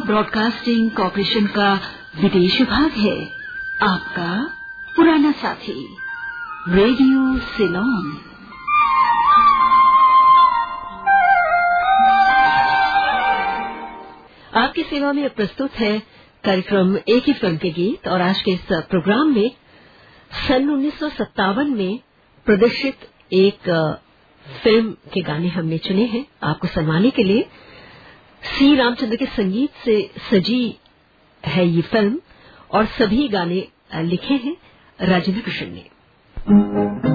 Broadcasting corporation का विदेश विभाग है। आपका पुराना साथी, रेडियो सिलोन। आपकी सेवा में प्रस्तुत है कार्यक्रम एक ही फ़िल्म के गीत और आज के इस प्रोग्राम में सन उन्नीस सौ सत्तावन में प्रदर्शित एक फ़िल्म के गाने हमने चुने हैं। आपको सुनवाने के लिए सी रामचंद्र के संगीत से सजी है ये फ़िल्म और सभी गाने लिखे हैं राजेंद्र कृष्ण ने।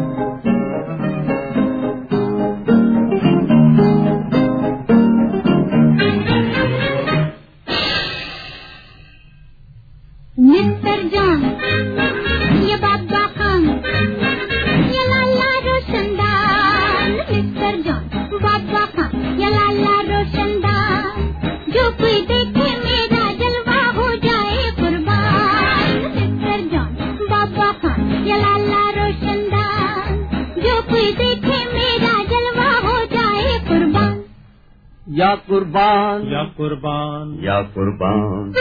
कुर्बान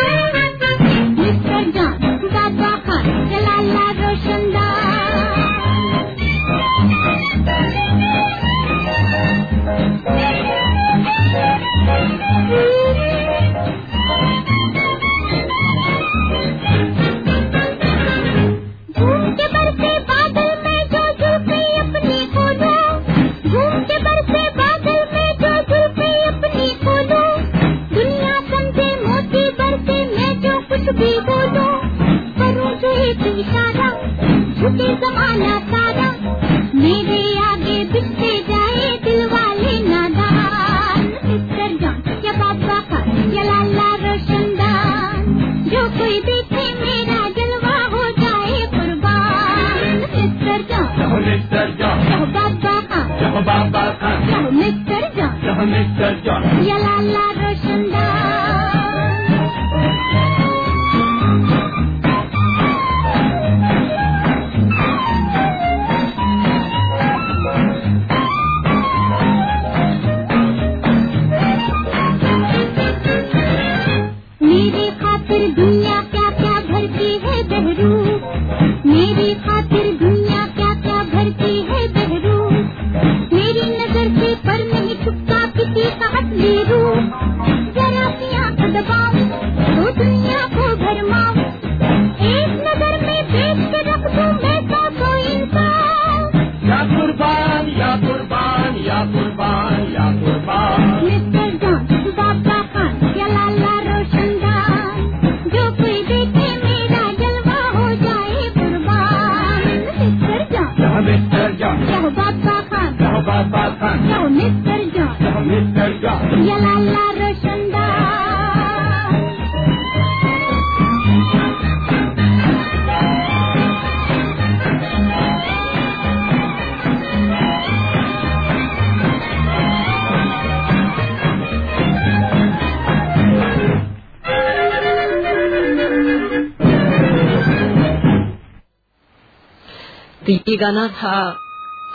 तो ये गाना था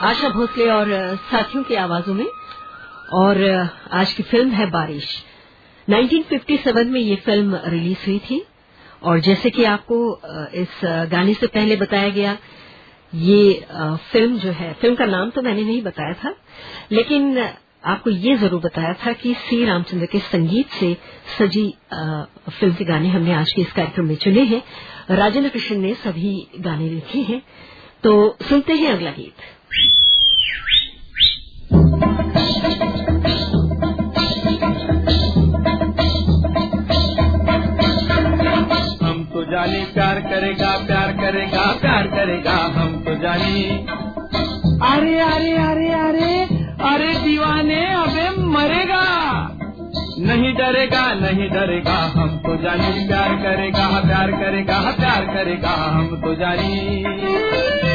आशा भोसले और साथियों की आवाजों में। और आज की फ़िल्म है बारिश। 1957 में ये फ़िल्म रिलीज़ हुई थी। और जैसे कि आपको इस गाने से पहले बताया गया, ये फ़िल्म जो है, फ़िल्म का नाम तो मैंने नहीं बताया था, लेकिन आपको ये ज़रूर बताया था कि सी रामचंद्र के संगीत से सजी फ़िल्म के गाने हमने आज के इस कार्यक्रम में चुने हैं। राजेंद्र कृष्ण ने सभी गाने लिखे हैं। तो सुनते हैं अगला गीत। हम तो जानी प्यार करेगा प्यार करेगा प्यार करेगा, हम तो जानी। अरे अरे अरे अरे अरे दीवाने, अबे मरेगा। नहीं डरेगा नहीं डरेगा, हम तो जानी। प्यार करेगा प्यार करेगा प्यार करेगा, हम तो जानी।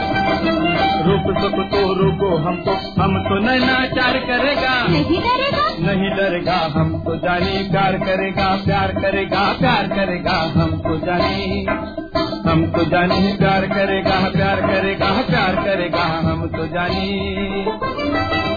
रोक सुख तो रोको हमको हम तो नैनाचार करेगा। नहीं डरेगा। नहीं डरेगा हम तो जानी प्यार करेगा प्यार करेगा प्यार करेगा हम तो जानी हम तो जानी प्यार करेगा प्यार करेगा प्यार करेगा हम तो जानी।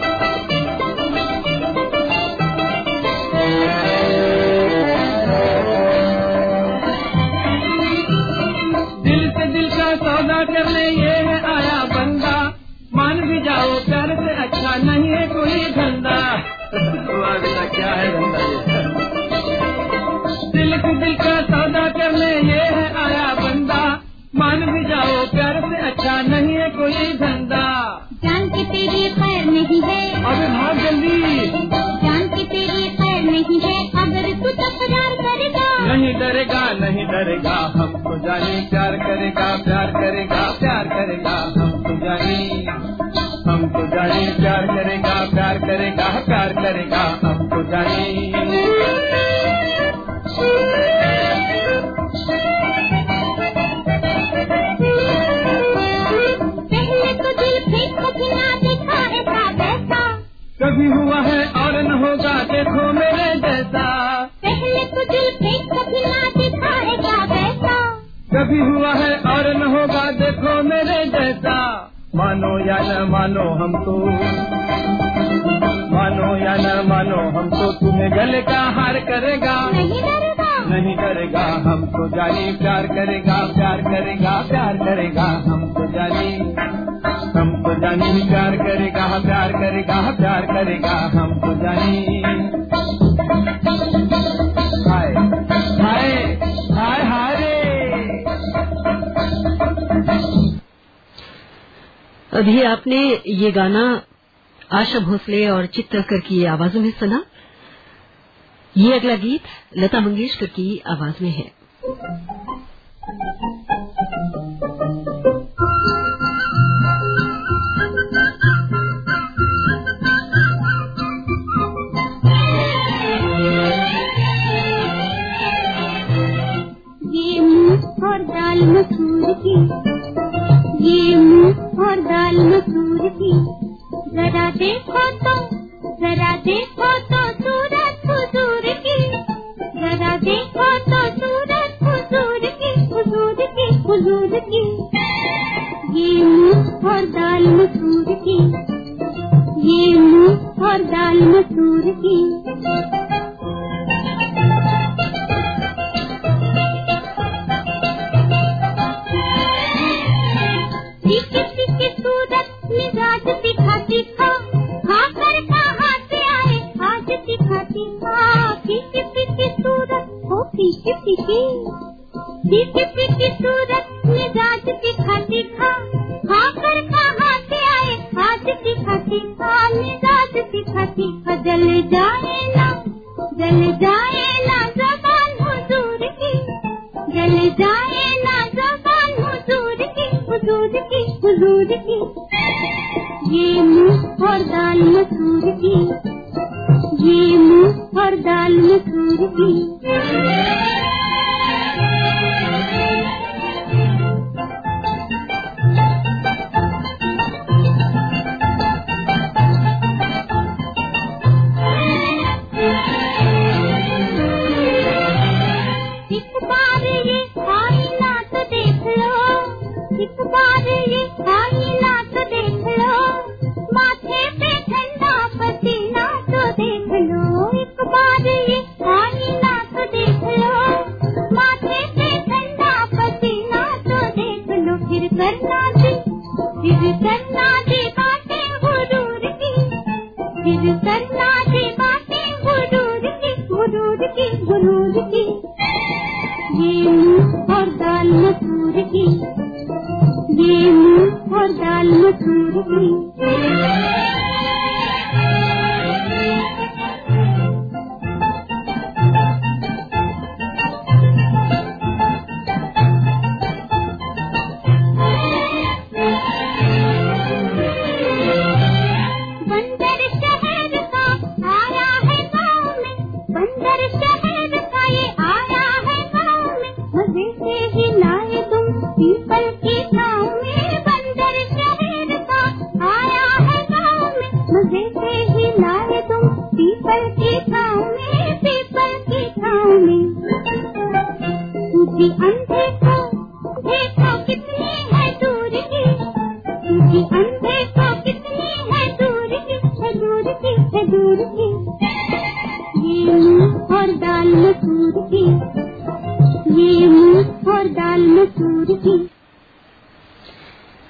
जाओ प्यार से अच्छा नहीं है कोई धंधा। वाह, क्या है धंधा दिल से दिल का सौदा करने ये है आया बंदा। मान भी जाओ प्यार से अच्छा नहीं है कोई धंधा। जान के तेरी खैर नहीं है। अबे भाग जल्दी। जान के तेरी खैर नहीं है अगर तू तकरार करेगा। नहीं डरेगा नहीं डरेगा हमको जाने प्यार करेगा प्यार करेगा प्यार करेगा हमको जाने। हमको जाने प्यार करेगा प्यार करेगा प्यार करेगा हमको जाने। या न मानो हमको मानो या न मानो हमको तुम्हें गले का हार करेगा। नहीं डरेगा। नहीं करेगा हमको जानी प्यार करेगा प्यार करेगा प्यार करेगा हमको जानी। हमको जानी प्यार करेगा प्यार करेगा प्यार करेगा हमको जानी। अभी आपने ये गाना आशा भोसले और चित्तरकर की आवाजों में सुना। ये अगला गीत लता मंगेशकर की आवाज़ में है। और दाल मसूर की ये मुँह और दाल मसूर की। जरा देखो तो जरा देखो तो सूरत हुजूर की। जरा देखो तो सूरत हुजूर की हुजूर की हुजूर की। ये मुँह और दाल मसूर की। ये मुँह और दाल मसूर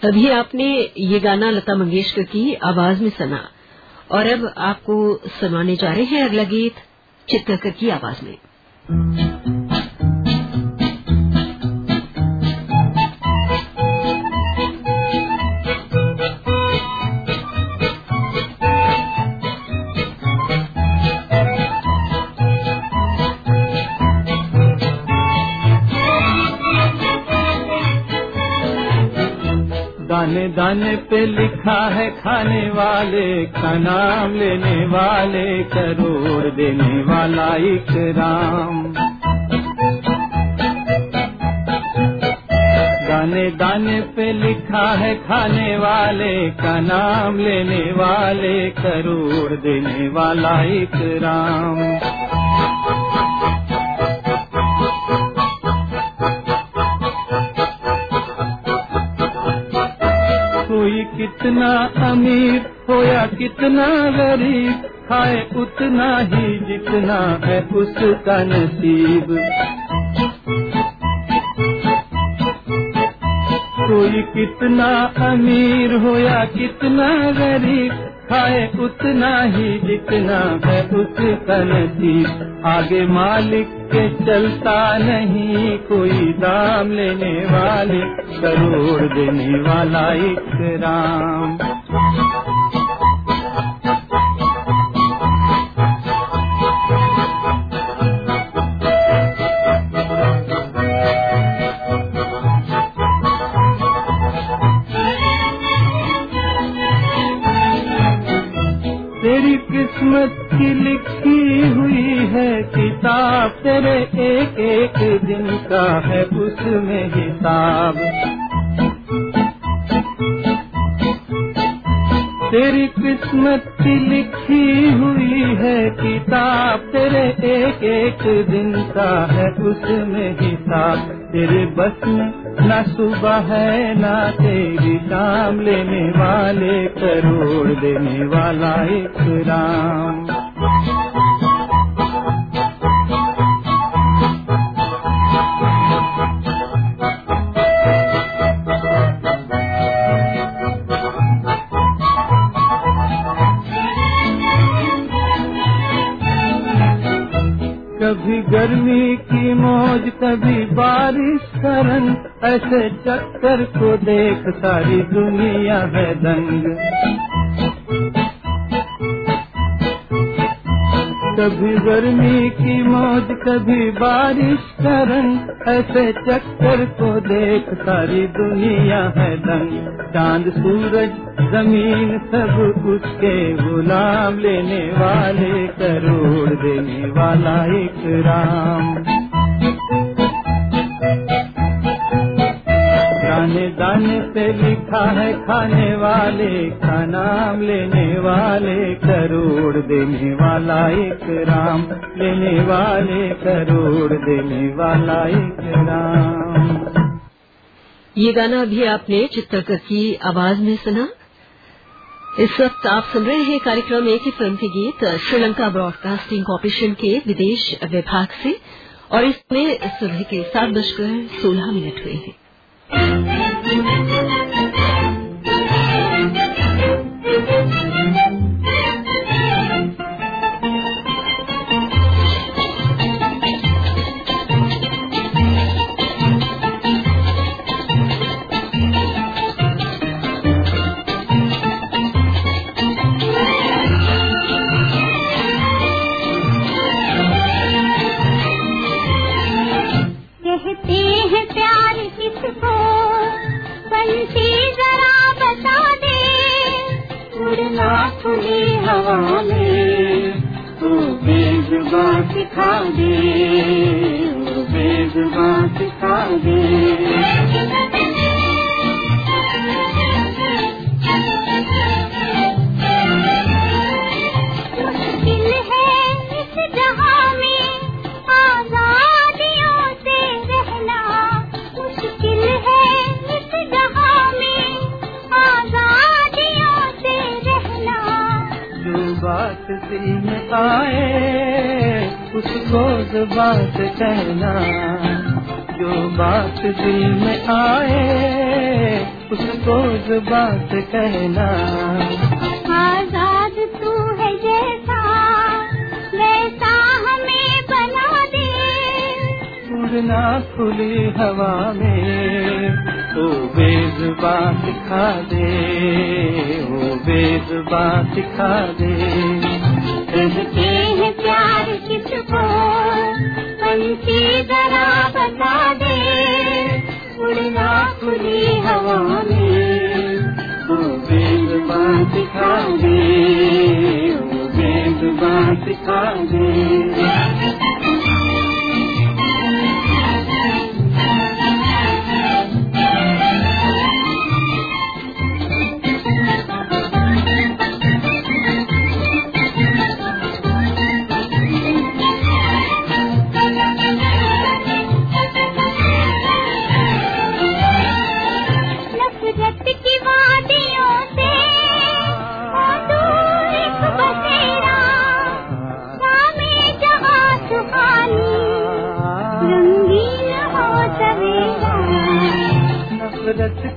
अभी आपने ये गाना लता मंगेशकर की आवाज़ में सुना। और अब आपको सुनाने जा रहे हैं अगला गीत चित्रकर की आवाज़ में। दाने पे लिखा है खाने वाले का नाम लेने वाले, करोड़ देने वाला इकराम। दाने दाने पे लिखा है खाने वाले का नाम लेने वाले, करोड़ देने वाला इकराम। कितना अमीर हो या कितना गरीब, खाए उतना ही जितना है उसका नसीब। कोई कितना अमीर हो या कितना गरीब खाए उतना ही जितना है उसका नसीब आगे मालिक के चलता नहीं, कोई दाम लेने वाले। करोड़ देने वाला इकराम तेरी किस्मत की लिखी हुई है किताब, तेरे एक एक दिन का है उसमें हिसाब। तेरी किस्मत की लिखी हुई है किताब, तेरे एक एक दिन का है उसमें हिसाब। तेरे बस में न सुबह है न तेरी शाम लेने वाले करोड़ देने वाला एक राम। कभी गर्मी की मौज, कभी बारिश का रंग, ऐसे चक्कर को देख सारी दुनिया है दंग। कभी गर्मी की मौज, कभी बारिश का रंग ऐसे चक्कर को देख सारी दुनिया है दंग। चाँद, सूरज, ज़मीन, सब उसके गुलाम लेने वाले, करोड़ देने वाला एक राम। दाने दाने पे लिखा है खाने वाले, का नाम लेने वाले करोड़ देने वाला एक राम, लेने वाले करोड़ देने वाला एक राम। ये गाना अभी आपने चित्रकर की आवाज़ में सुना? इस वक्त आप सुन रहे हैं कार्यक्रम एक ही फ़िल्म के गीत, श्रीलंका ब्रॉडकास्टिंग कॉरपोरेशन के विदेश विभाग से, और इसमें सुबह के सात बजकर सोलह मिनट हुए हैं। कहते से कहना जो बात दिल में आए उसको से कहना। आज़ाद तू है जैसा वैसा हमें बना दे। उड़ना खुली हवा में ओ बेजुबा सिखा दे ओ बेजुबा सिखा दे। जरा बता दे। उड़ना खुली हवा में। ओ बेजुबा सिखा दे। सिखा दे।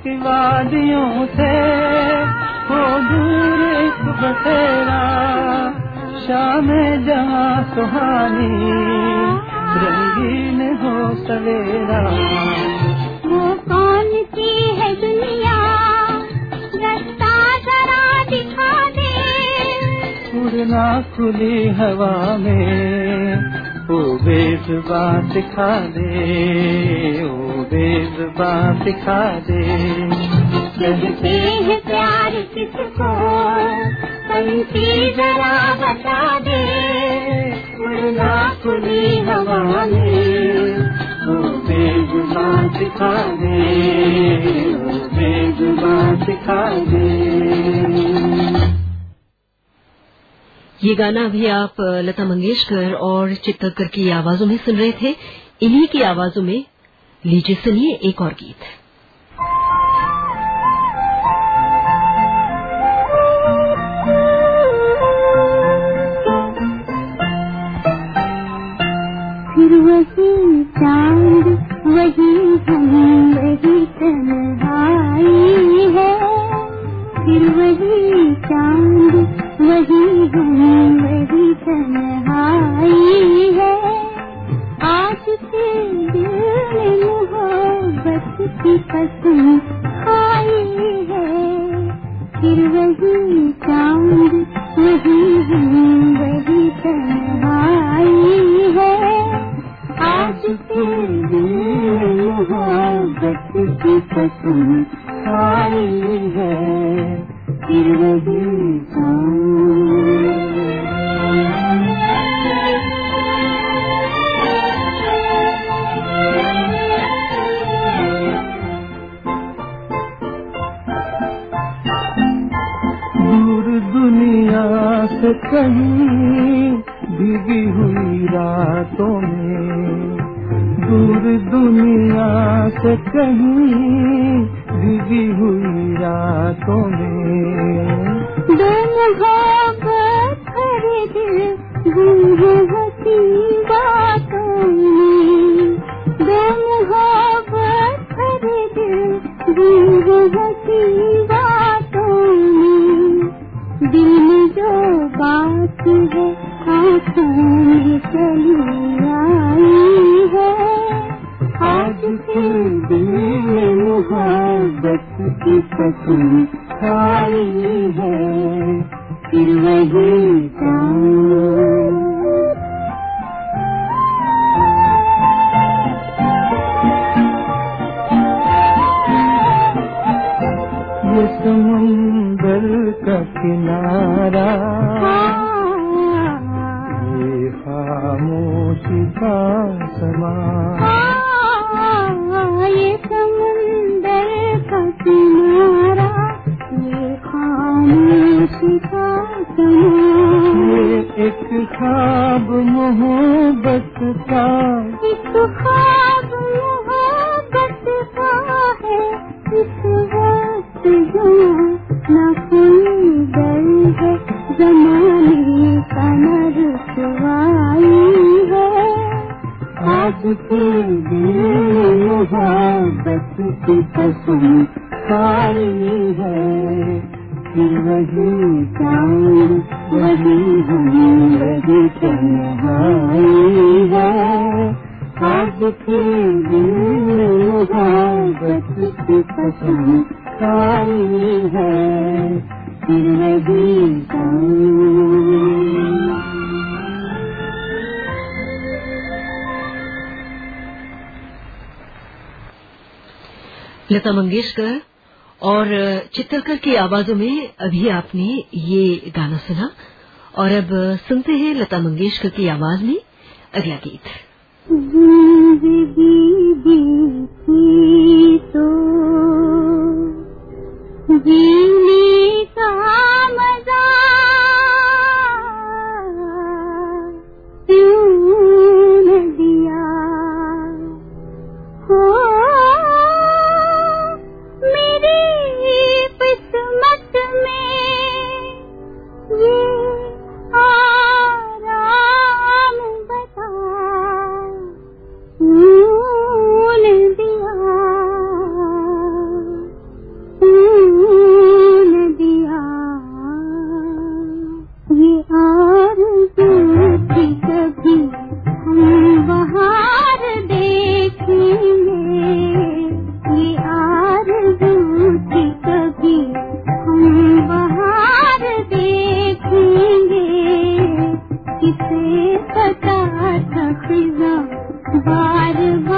की वादियों से हो दूर एक बसेरा शाम जहाँ सुहानी रंगीन हो सवेरा। वो कौन सी है दुनिया? रास्ता जरा दिखा दे। उड़ना खुली हवा में ओ बेजुबा दिखा दे, ओ बेजुबा दिखा दे। कहते हैं प्यार किसको, पंछी जरा बता दे। उड़ना खुली हवा में, ओ बेजुबा दिखा दे, ओ बेजुबा दिखा दे। ये गाना अभी आप लता मंगेशकर और चित्तकर की आवाजों में सुन रहे थे। इन्हीं की आवाजों में लीजिए सुनिए एक और गीत। फिर वही चाँद, वही हम वही है। फिर वही चाँद वही हम वही तन्हाई है। आज के दिल की कसम खाई है। वही चाँद, वही हम वही तन्हाई है। आज के दिल मोहब्बत की कसम खाई है। दूर दुनिया से कहीं भीगी हुई रातों में दूर दुनिया से कहीं खाई है फिर वही जमाने का न रुसवाई है। आज के दिल मोहब्बत की कसम खा फिर वही चाँद वही हम वही तन्हाई है। आज फिर दिल मोहब्बत की कसम खाई है। लता मंगेशकर और चित्तरकर की आवाजों में अभी आपने ये गाना सुना और अब सुनते हैं लता मंगेशकर की आवाज़ में अगला गीत। तो जीने बार बार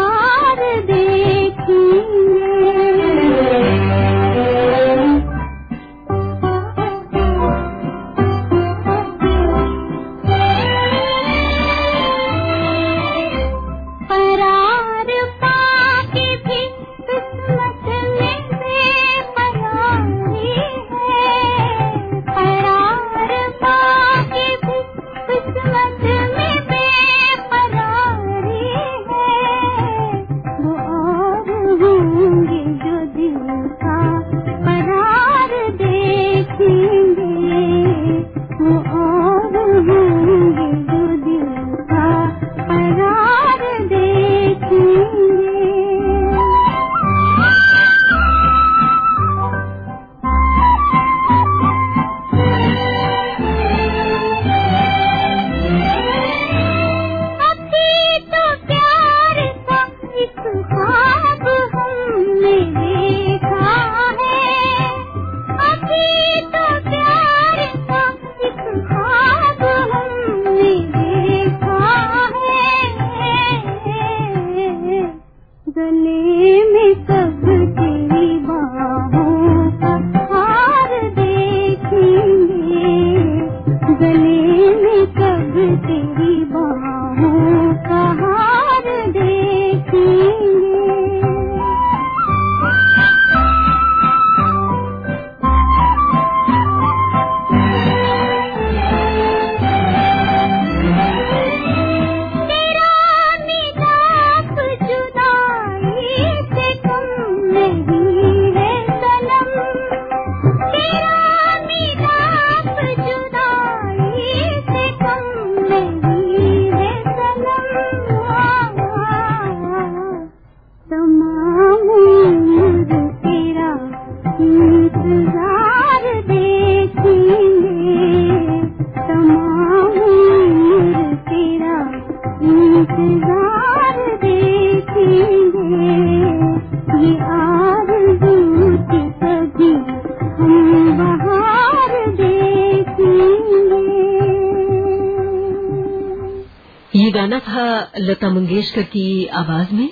मंगेशकर की आवाज़ में।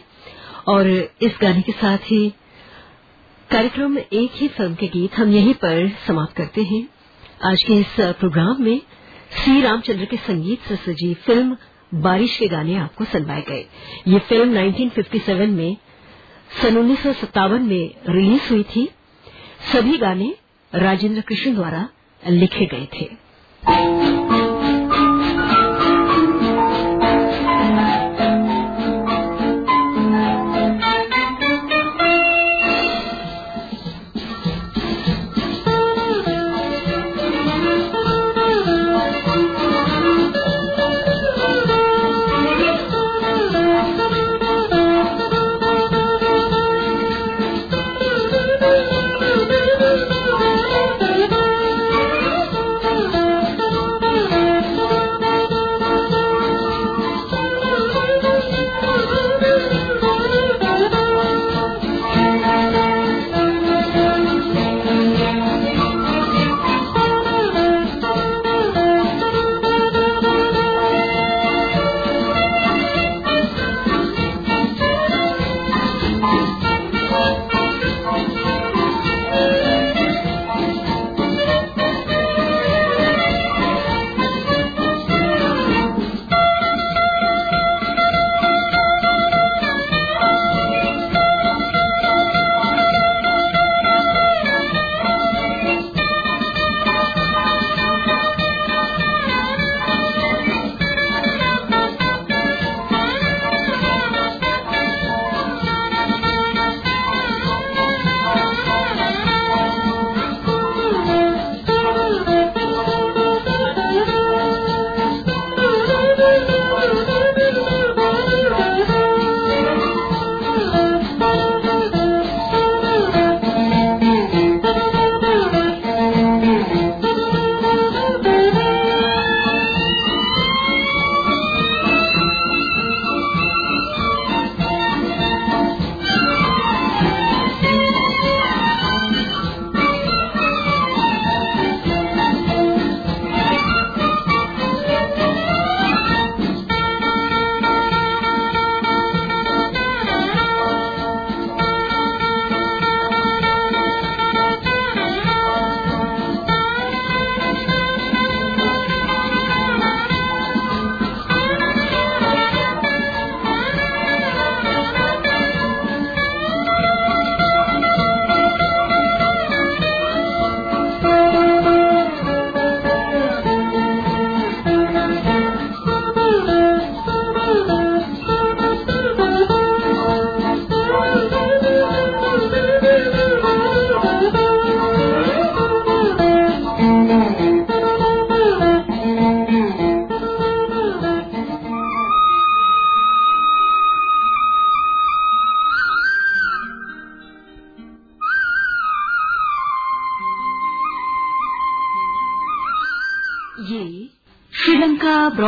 और इस गाने के साथ ही कार्यक्रम एक ही फ़िल्म के गीत हम यहीं पर समाप्त करते हैं। आज के इस प्रोग्राम में श्री रामचंद्र के संगीत से सजी फ़िल्म बारिश के गाने आपको सुनवाए गए। ये फ़िल्म 1957 में सन उन्नीस सौ सत्तावन में रिलीज़ हुई थी। सभी गाने राजेंद्र कृष्ण द्वारा लिखे गए थे।